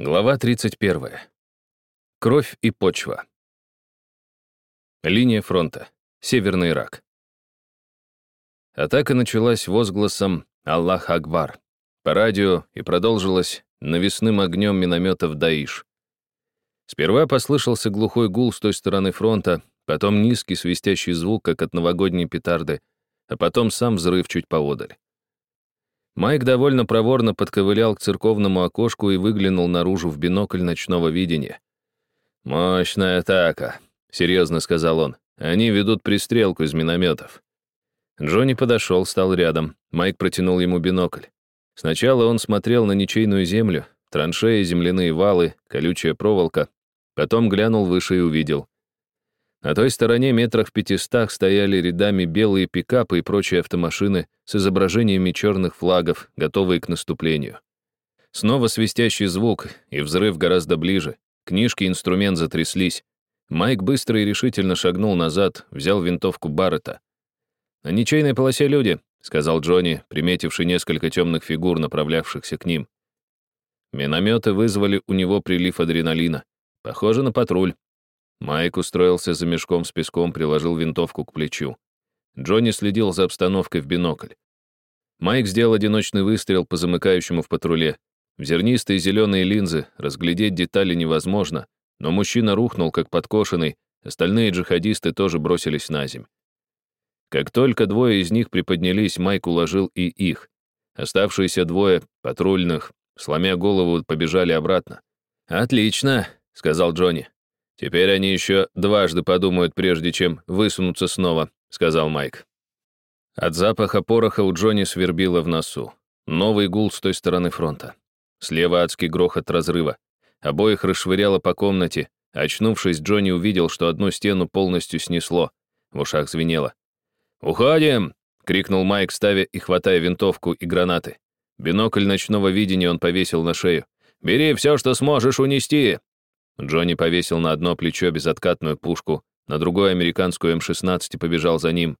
Глава 31. Кровь и почва. Линия фронта. Северный Ирак. Атака началась возгласом «Аллах Акбар» по радио и продолжилась навесным огнем минометов «Даиш». Сперва послышался глухой гул с той стороны фронта, потом низкий свистящий звук, как от новогодней петарды, а потом сам взрыв чуть поодаль. Майк довольно проворно подковылял к церковному окошку и выглянул наружу в бинокль ночного видения. «Мощная атака», — серьезно сказал он. «Они ведут пристрелку из минометов». Джонни подошел, стал рядом. Майк протянул ему бинокль. Сначала он смотрел на ничейную землю, траншеи, земляные валы, колючая проволока. Потом глянул выше и увидел. На той стороне метрах в пятистах стояли рядами белые пикапы и прочие автомашины с изображениями черных флагов, готовые к наступлению. Снова свистящий звук, и взрыв гораздо ближе. Книжки и инструмент затряслись. Майк быстро и решительно шагнул назад, взял винтовку Баррета. «На ничейной полосе люди», — сказал Джонни, приметивший несколько темных фигур, направлявшихся к ним. Минометы вызвали у него прилив адреналина. Похоже на патруль. Майк устроился за мешком с песком, приложил винтовку к плечу. Джонни следил за обстановкой в бинокль. Майк сделал одиночный выстрел по замыкающему в патруле. В зернистые зеленые линзы разглядеть детали невозможно, но мужчина рухнул, как подкошенный, остальные джихадисты тоже бросились на земь. Как только двое из них приподнялись, Майк уложил и их. Оставшиеся двое, патрульных, сломя голову, побежали обратно. «Отлично», — сказал Джонни. «Теперь они еще дважды подумают, прежде чем высунуться снова», — сказал Майк. От запаха пороха у Джонни свербило в носу. Новый гул с той стороны фронта. Слева адский грохот разрыва. Обоих расшвыряло по комнате. Очнувшись, Джонни увидел, что одну стену полностью снесло. В ушах звенело. «Уходим!» — крикнул Майк, ставя и хватая винтовку и гранаты. Бинокль ночного видения он повесил на шею. «Бери все, что сможешь унести!» Джонни повесил на одно плечо безоткатную пушку, на другое американскую М-16 и побежал за ним.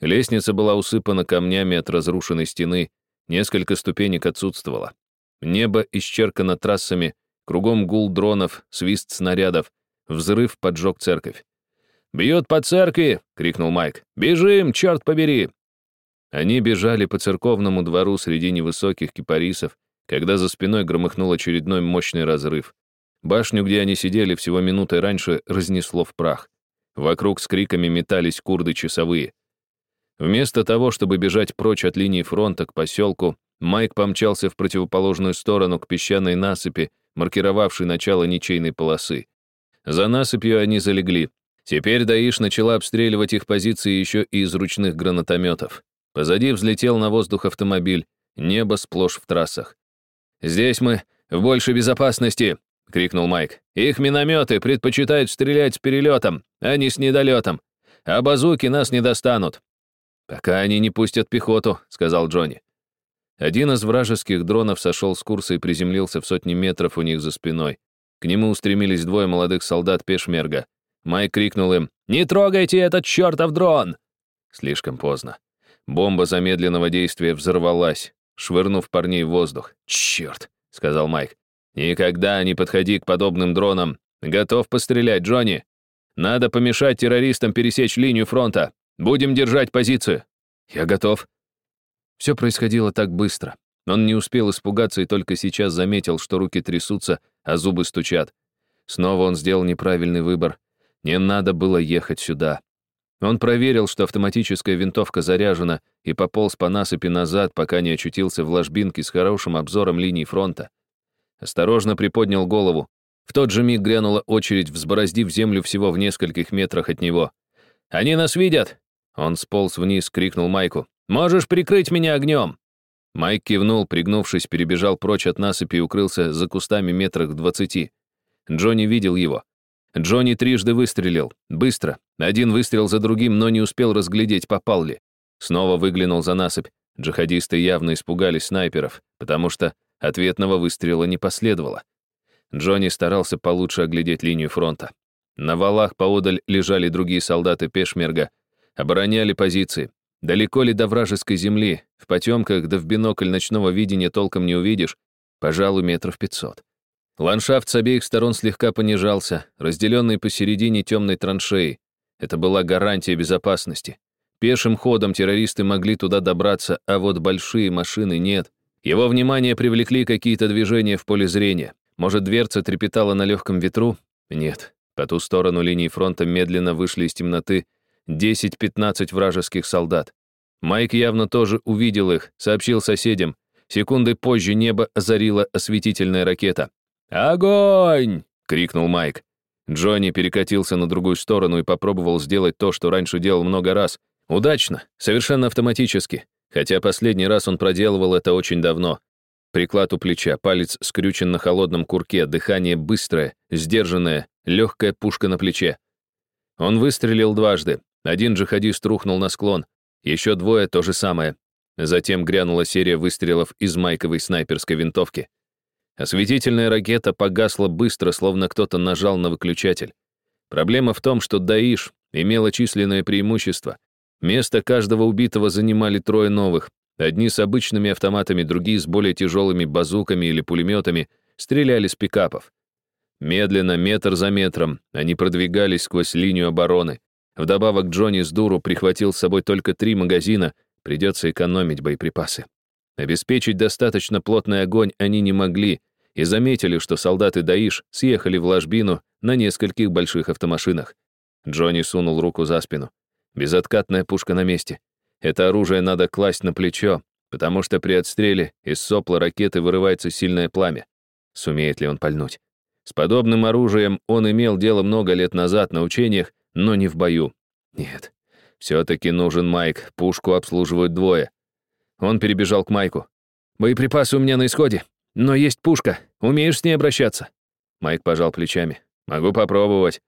Лестница была усыпана камнями от разрушенной стены, несколько ступенек отсутствовало. Небо исчеркано трассами, кругом гул дронов, свист снарядов, взрыв поджег церковь. «Бьют по церкви!» — крикнул Майк. «Бежим, черт побери!» Они бежали по церковному двору среди невысоких кипарисов, когда за спиной громыхнул очередной мощный разрыв. Башню, где они сидели всего минутой раньше, разнесло в прах. Вокруг с криками метались курды часовые. Вместо того, чтобы бежать прочь от линии фронта к поселку, Майк помчался в противоположную сторону к песчаной насыпи, маркировавшей начало ничейной полосы. За насыпью они залегли. Теперь Даиш начала обстреливать их позиции еще и из ручных гранатометов. Позади взлетел на воздух автомобиль, небо сплошь в трассах. «Здесь мы в большей безопасности», — крикнул Майк. «Их минометы предпочитают стрелять с перелетом, а не с недолетом. А базуки нас не достанут». «Пока они не пустят пехоту», — сказал Джонни. Один из вражеских дронов сошел с курса и приземлился в сотни метров у них за спиной. К нему устремились двое молодых солдат Пешмерга. Майк крикнул им «Не трогайте этот чертов дрон!» Слишком поздно. Бомба замедленного действия взорвалась, швырнув парней в воздух. «Черт!» — сказал Майк. «Никогда не подходи к подобным дронам. Готов пострелять, Джонни. Надо помешать террористам пересечь линию фронта. Будем держать позицию». «Я готов». Все происходило так быстро. Он не успел испугаться и только сейчас заметил, что руки трясутся, а зубы стучат. Снова он сделал неправильный выбор. Не надо было ехать сюда. Он проверил, что автоматическая винтовка заряжена, и пополз по насыпи назад, пока не очутился в ложбинке с хорошим обзором линии фронта. Осторожно приподнял голову. В тот же миг грянула очередь, взбороздив землю всего в нескольких метрах от него. «Они нас видят!» Он сполз вниз, крикнул Майку. «Можешь прикрыть меня огнем!» Майк кивнул, пригнувшись, перебежал прочь от насыпи и укрылся за кустами метрах двадцати. Джонни видел его. Джонни трижды выстрелил. Быстро. Один выстрел за другим, но не успел разглядеть, попал ли. Снова выглянул за насыпь. Джихадисты явно испугались снайперов, потому что Ответного выстрела не последовало. Джонни старался получше оглядеть линию фронта. На валах поодаль лежали другие солдаты Пешмерга, обороняли позиции. Далеко ли до вражеской земли, в потемках да в бинокль ночного видения толком не увидишь, пожалуй, метров пятьсот. Ландшафт с обеих сторон слегка понижался, разделенный посередине темной траншеи. Это была гарантия безопасности. Пешим ходом террористы могли туда добраться, а вот большие машины нет. Его внимание привлекли какие-то движения в поле зрения. Может, дверца трепетала на легком ветру? Нет. По ту сторону линии фронта медленно вышли из темноты 10-15 вражеских солдат. Майк явно тоже увидел их, сообщил соседям. Секунды позже небо озарила осветительная ракета. «Огонь!» — крикнул Майк. Джонни перекатился на другую сторону и попробовал сделать то, что раньше делал много раз. Удачно, совершенно автоматически, хотя последний раз он проделывал это очень давно. Приклад у плеча, палец скрючен на холодном курке, дыхание быстрое, сдержанное, легкая пушка на плече. Он выстрелил дважды. Один джихадист рухнул на склон. Еще двое — то же самое. Затем грянула серия выстрелов из майковой снайперской винтовки. Осветительная ракета погасла быстро, словно кто-то нажал на выключатель. Проблема в том, что Даиш имела численное преимущество. Место каждого убитого занимали трое новых. Одни с обычными автоматами, другие с более тяжелыми базуками или пулеметами, стреляли с пикапов. Медленно, метр за метром, они продвигались сквозь линию обороны. Вдобавок Джонни с дуру прихватил с собой только три магазина, придется экономить боеприпасы. Обеспечить достаточно плотный огонь они не могли и заметили, что солдаты Даиш съехали в ложбину на нескольких больших автомашинах. Джонни сунул руку за спину. Безоткатная пушка на месте. Это оружие надо класть на плечо, потому что при отстреле из сопла ракеты вырывается сильное пламя. Сумеет ли он пальнуть? С подобным оружием он имел дело много лет назад на учениях, но не в бою. Нет, все-таки нужен Майк, пушку обслуживают двое. Он перебежал к Майку. «Боеприпасы у меня на исходе, но есть пушка. Умеешь с ней обращаться?» Майк пожал плечами. «Могу попробовать».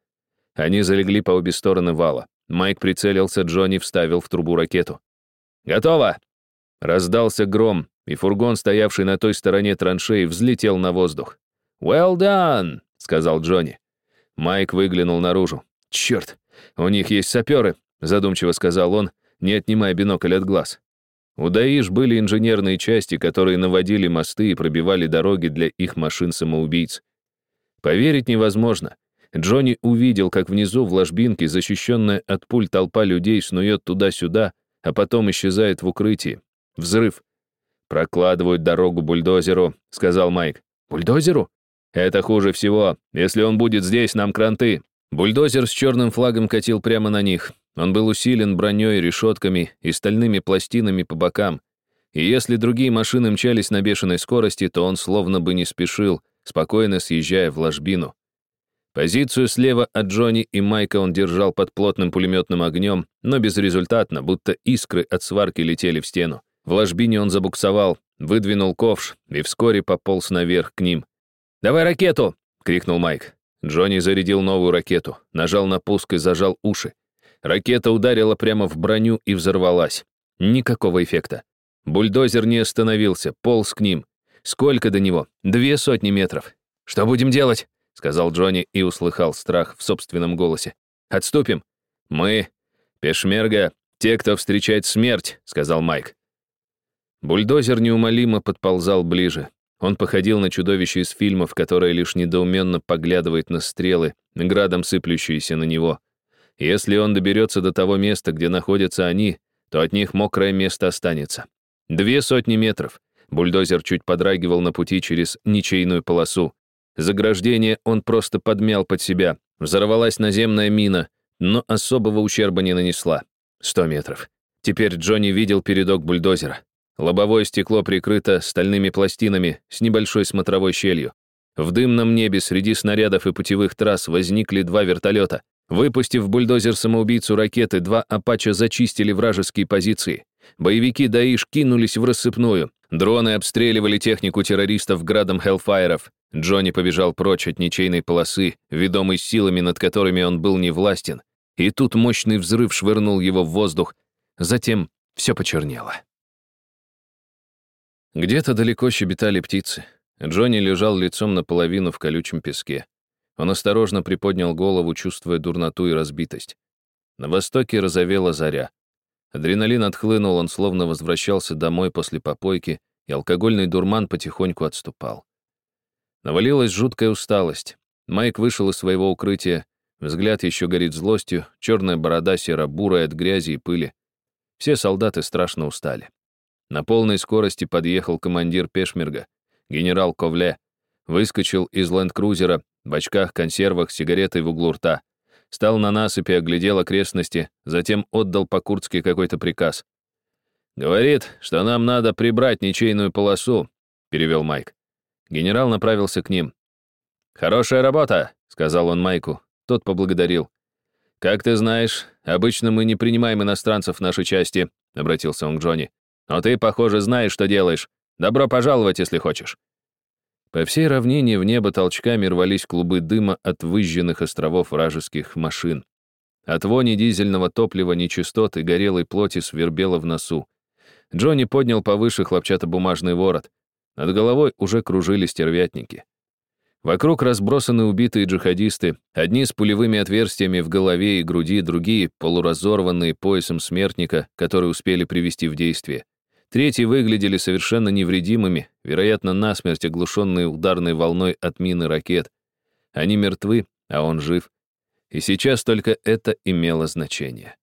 Они залегли по обе стороны вала. Майк прицелился, Джонни вставил в трубу ракету. «Готово!» Раздался гром, и фургон, стоявший на той стороне траншеи, взлетел на воздух. «Well done!» — сказал Джонни. Майк выглянул наружу. «Черт, у них есть саперы!» — задумчиво сказал он, не отнимая бинокль от глаз. У Даиш были инженерные части, которые наводили мосты и пробивали дороги для их машин-самоубийц. Поверить невозможно. Джонни увидел, как внизу в ложбинке, защищенная от пуль толпа людей, снует туда-сюда, а потом исчезает в укрытии. Взрыв. «Прокладывают дорогу бульдозеру», — сказал Майк. «Бульдозеру?» «Это хуже всего. Если он будет здесь, нам кранты». Бульдозер с черным флагом катил прямо на них. Он был усилен броней, решетками и стальными пластинами по бокам. И если другие машины мчались на бешеной скорости, то он словно бы не спешил, спокойно съезжая в ложбину. Позицию слева от Джонни и Майка он держал под плотным пулеметным огнем, но безрезультатно, будто искры от сварки летели в стену. В ложбине он забуксовал, выдвинул ковш и вскоре пополз наверх к ним. «Давай ракету!» — крикнул Майк. Джонни зарядил новую ракету, нажал на пуск и зажал уши. Ракета ударила прямо в броню и взорвалась. Никакого эффекта. Бульдозер не остановился, полз к ним. Сколько до него? Две сотни метров. «Что будем делать?» — сказал Джонни и услыхал страх в собственном голосе. «Отступим?» «Мы, пешмерга, те, кто встречает смерть», — сказал Майк. Бульдозер неумолимо подползал ближе. Он походил на чудовище из фильмов, которое лишь недоуменно поглядывает на стрелы, градом сыплющиеся на него. Если он доберется до того места, где находятся они, то от них мокрое место останется. Две сотни метров. Бульдозер чуть подрагивал на пути через ничейную полосу. Заграждение он просто подмял под себя. Взорвалась наземная мина, но особого ущерба не нанесла. Сто метров. Теперь Джонни видел передок бульдозера. Лобовое стекло прикрыто стальными пластинами с небольшой смотровой щелью. В дымном небе среди снарядов и путевых трасс возникли два вертолета. Выпустив бульдозер-самоубийцу ракеты, два «Апача» зачистили вражеские позиции. Боевики Даиш кинулись в рассыпную. Дроны обстреливали технику террористов градом хеллфайеров. Джонни побежал прочь от ничейной полосы, ведомый силами, над которыми он был невластен. И тут мощный взрыв швырнул его в воздух. Затем все почернело. Где-то далеко щебетали птицы. Джонни лежал лицом наполовину в колючем песке. Он осторожно приподнял голову, чувствуя дурноту и разбитость. На востоке разовела заря. Адреналин отхлынул, он словно возвращался домой после попойки, и алкогольный дурман потихоньку отступал. Навалилась жуткая усталость. Майк вышел из своего укрытия, взгляд еще горит злостью, черная борода серо-бурая от грязи и пыли. Все солдаты страшно устали. На полной скорости подъехал командир Пешмерга, генерал Ковле, выскочил из ленд-крузера в очках, консервах, сигаретой в углу рта. Стал на насыпи, оглядел окрестности, затем отдал по-курдски какой-то приказ. «Говорит, что нам надо прибрать ничейную полосу», — перевел Майк. Генерал направился к ним. «Хорошая работа», — сказал он Майку. Тот поблагодарил. «Как ты знаешь, обычно мы не принимаем иностранцев в нашей части», — обратился он к Джонни. «Но ты, похоже, знаешь, что делаешь. Добро пожаловать, если хочешь». По всей равнине в небо толчками рвались клубы дыма от выжженных островов вражеских машин. От вони дизельного топлива нечистот и горелой плоти свербело в носу. Джонни поднял повыше хлопчатобумажный ворот. Над головой уже кружили стервятники. Вокруг разбросаны убитые джихадисты, одни с пулевыми отверстиями в голове и груди, другие — полуразорванные поясом смертника, которые успели привести в действие. Третьи выглядели совершенно невредимыми, вероятно, насмерть оглушенные ударной волной от мины ракет. Они мертвы, а он жив. И сейчас только это имело значение.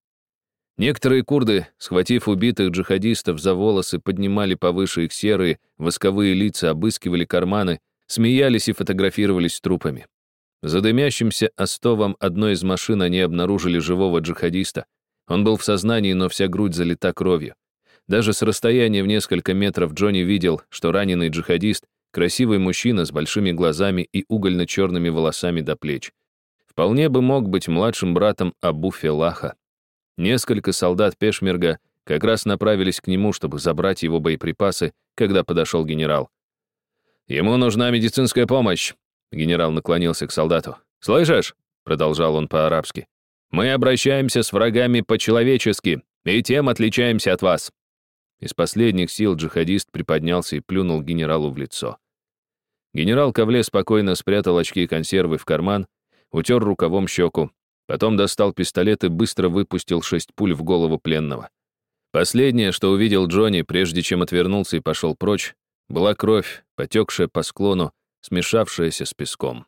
Некоторые курды, схватив убитых джихадистов за волосы, поднимали повыше их серые, восковые лица, обыскивали карманы, смеялись и фотографировались с трупами. За дымящимся остовом одной из машин они обнаружили живого джихадиста. Он был в сознании, но вся грудь залита кровью. Даже с расстояния в несколько метров Джонни видел, что раненый джихадист — красивый мужчина с большими глазами и угольно-черными волосами до плеч. Вполне бы мог быть младшим братом Абу Фелаха. Несколько солдат Пешмерга как раз направились к нему, чтобы забрать его боеприпасы, когда подошел генерал. «Ему нужна медицинская помощь», — генерал наклонился к солдату. «Слышишь?» — продолжал он по-арабски. «Мы обращаемся с врагами по-человечески, и тем отличаемся от вас. Из последних сил джихадист приподнялся и плюнул генералу в лицо. Генерал Ковле спокойно спрятал очки и консервы в карман, утер рукавом щеку, потом достал пистолет и быстро выпустил шесть пуль в голову пленного. Последнее, что увидел Джонни, прежде чем отвернулся и пошел прочь, была кровь, потекшая по склону, смешавшаяся с песком.